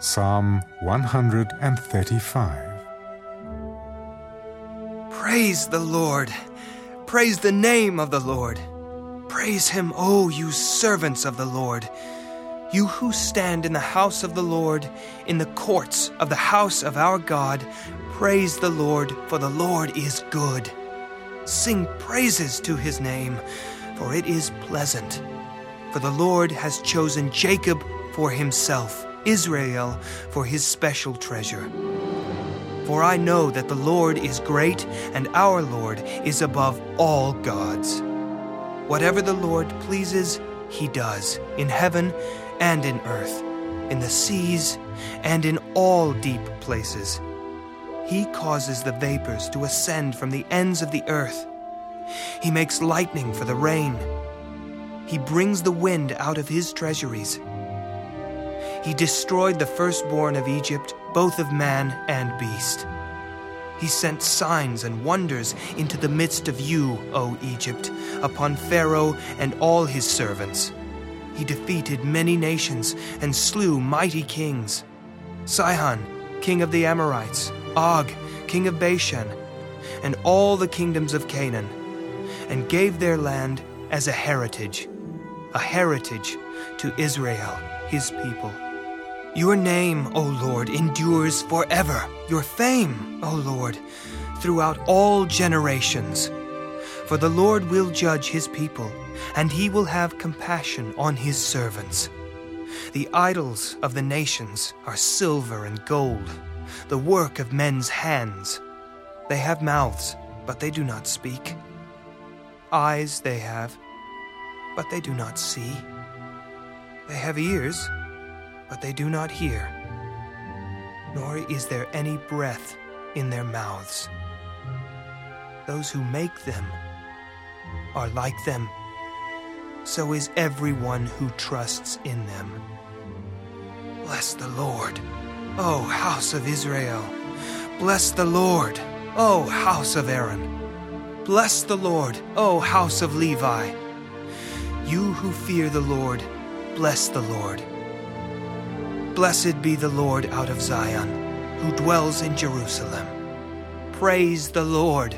Psalm 135 Praise the Lord! Praise the name of the Lord! Praise him, O you servants of the Lord! You who stand in the house of the Lord, in the courts of the house of our God, praise the Lord, for the Lord is good. Sing praises to his name, for it is pleasant. For the Lord has chosen Jacob for himself, Israel for his special treasure. For I know that the Lord is great, and our Lord is above all gods. Whatever the Lord pleases, he does, in heaven and in earth, in the seas and in all deep places. He causes the vapors to ascend from the ends of the earth. He makes lightning for the rain. He brings the wind out of his treasuries. He destroyed the firstborn of Egypt, both of man and beast. He sent signs and wonders into the midst of you, O Egypt, upon Pharaoh and all his servants. He defeated many nations and slew mighty kings Sihon, king of the Amorites, Og, king of Bashan, and all the kingdoms of Canaan, and gave their land as a heritage, a heritage to Israel, his people. Your name, O Lord, endures forever. Your fame, O Lord, throughout all generations. For the Lord will judge his people, and he will have compassion on his servants. The idols of the nations are silver and gold, the work of men's hands. They have mouths, but they do not speak. Eyes they have, but they do not see. They have ears, but they do not hear, nor is there any breath in their mouths. Those who make them are like them. So is everyone who trusts in them. Bless the Lord, O house of Israel. Bless the Lord, O house of Aaron. Bless the Lord, O house of Levi. You who fear the Lord, bless the Lord. Blessed be the Lord out of Zion, who dwells in Jerusalem. Praise the Lord.